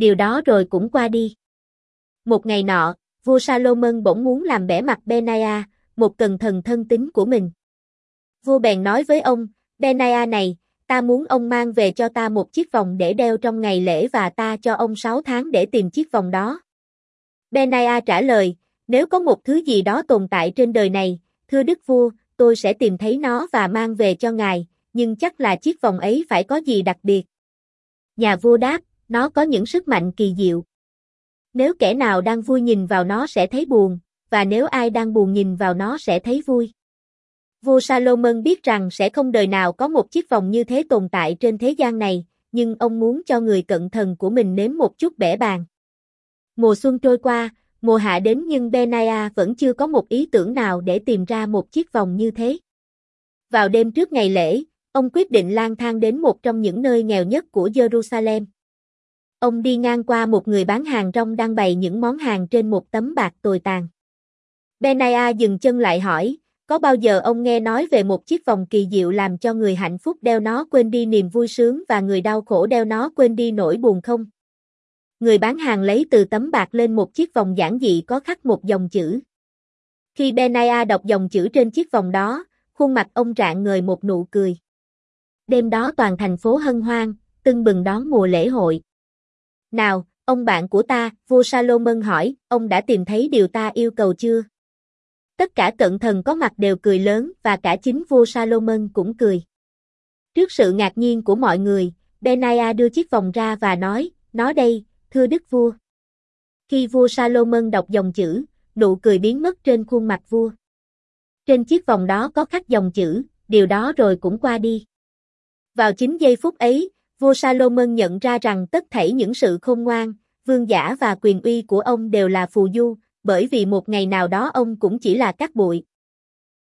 điều đó rồi cũng qua đi. Một ngày nọ, vua Salomon bỗng muốn làm bẻ mặt Benaya, một cần thần thân tín của mình. Vua bèn nói với ông, Benaya này, ta muốn ông mang về cho ta một chiếc vòng để đeo trong ngày lễ và ta cho ông 6 tháng để tìm chiếc vòng đó. Benaya trả lời, nếu có một thứ gì đó tồn tại trên đời này, thưa đức vua, tôi sẽ tìm thấy nó và mang về cho ngài, nhưng chắc là chiếc vòng ấy phải có gì đặc biệt. Nhà vua đáp, nó có những sức mạnh kỳ diệu. Nếu kẻ nào đang vui nhìn vào nó sẽ thấy buồn, và nếu ai đang buồn nhìn vào nó sẽ thấy vui. Vua Salomon biết rằng sẽ không đời nào có một chiếc vòng như thế tồn tại trên thế gian này, nhưng ông muốn cho người cận thần của mình nếm một chút bẻ bàn. Mùa xuân trôi qua, mùa hạ đến nhưng Benaya vẫn chưa có một ý tưởng nào để tìm ra một chiếc vòng như thế. Vào đêm trước ngày lễ, ông quyết định lang thang đến một trong những nơi nghèo nhất của Jerusalem. Ông đi ngang qua một người bán hàng rong đang bày những món hàng trên một tấm bạc tồi tàn. Benaya dừng chân lại hỏi, có bao giờ ông nghe nói về một chiếc vòng kỳ diệu làm cho người hạnh phúc đeo nó quên đi niềm vui sướng và người đau khổ đeo nó quên đi nỗi buồn không? Người bán hàng lấy từ tấm bạc lên một chiếc vòng giản dị có khắc một dòng chữ. Khi Benaya đọc dòng chữ trên chiếc vòng đó, khuôn mặt ông rạng ngời một nụ cười. Đêm đó toàn thành phố hân hoan, tưng bừng đón mùa lễ hội. Nào, ông bạn của ta, vua Salomon hỏi, ông đã tìm thấy điều ta yêu cầu chưa? Tất cả cận thần có mặt đều cười lớn và cả chính vua Salomon cũng cười. Trước sự ngạc nhiên của mọi người, Benaya đưa chiếc vòng ra và nói, nó đây, thưa đức vua. Khi vua Salomon đọc dòng chữ, nụ cười biến mất trên khuôn mặt vua. Trên chiếc vòng đó có khắc dòng chữ, điều đó rồi cũng qua đi. Vào chính giây phút ấy, vua Salomon nhận ra rằng tất thảy những sự khôn ngoan, vương giả và quyền uy của ông đều là phù du, bởi vì một ngày nào đó ông cũng chỉ là cát bụi.